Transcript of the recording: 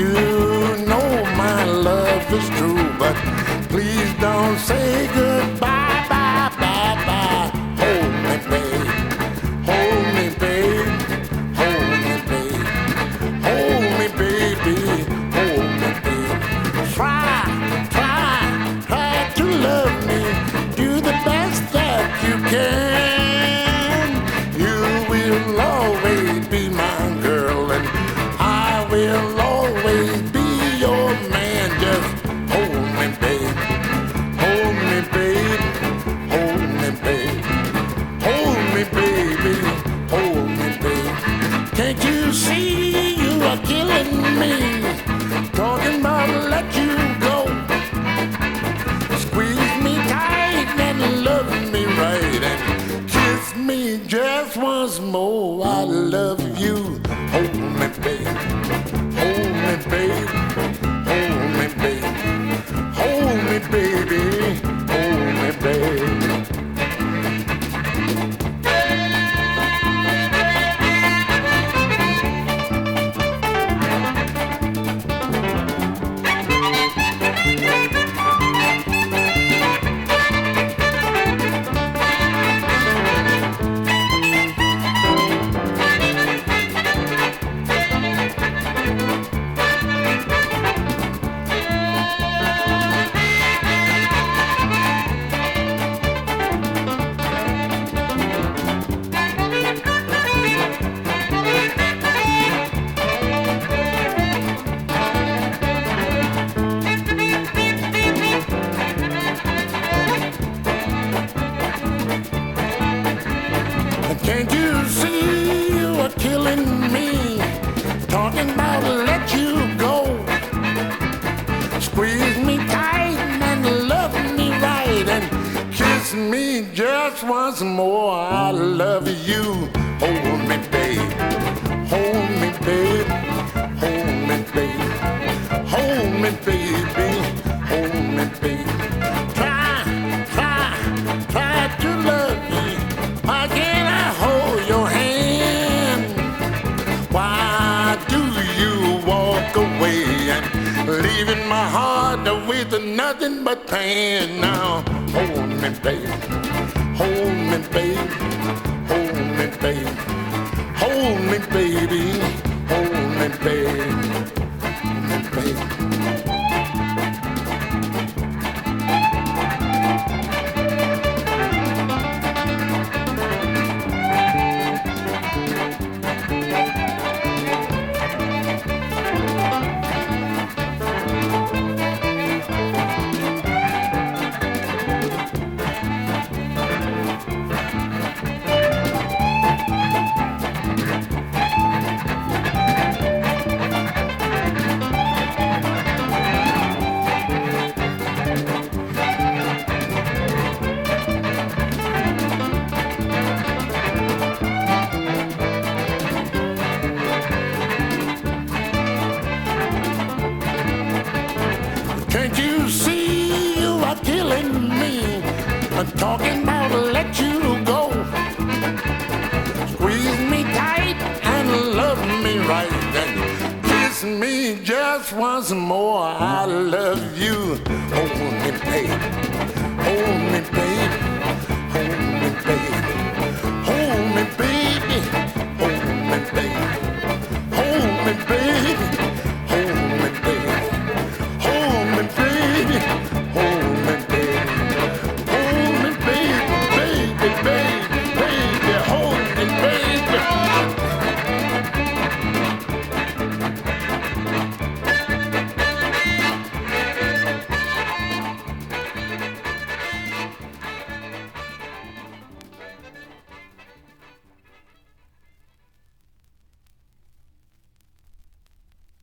You know my love is true, but please don't say goodbye. Me? Talking about let you go. Squeeze me tight and love me right and kiss me just once more. Me just once more. I love you. With nothing but pain? Now hold me, baby. Hold me, baby. Hold me, baby. Hold me, baby. Hold me, babe. Can't you see you are killing me? I'm talking about let you go. Squeeze me tight and love me right and kiss me just once more. I love you.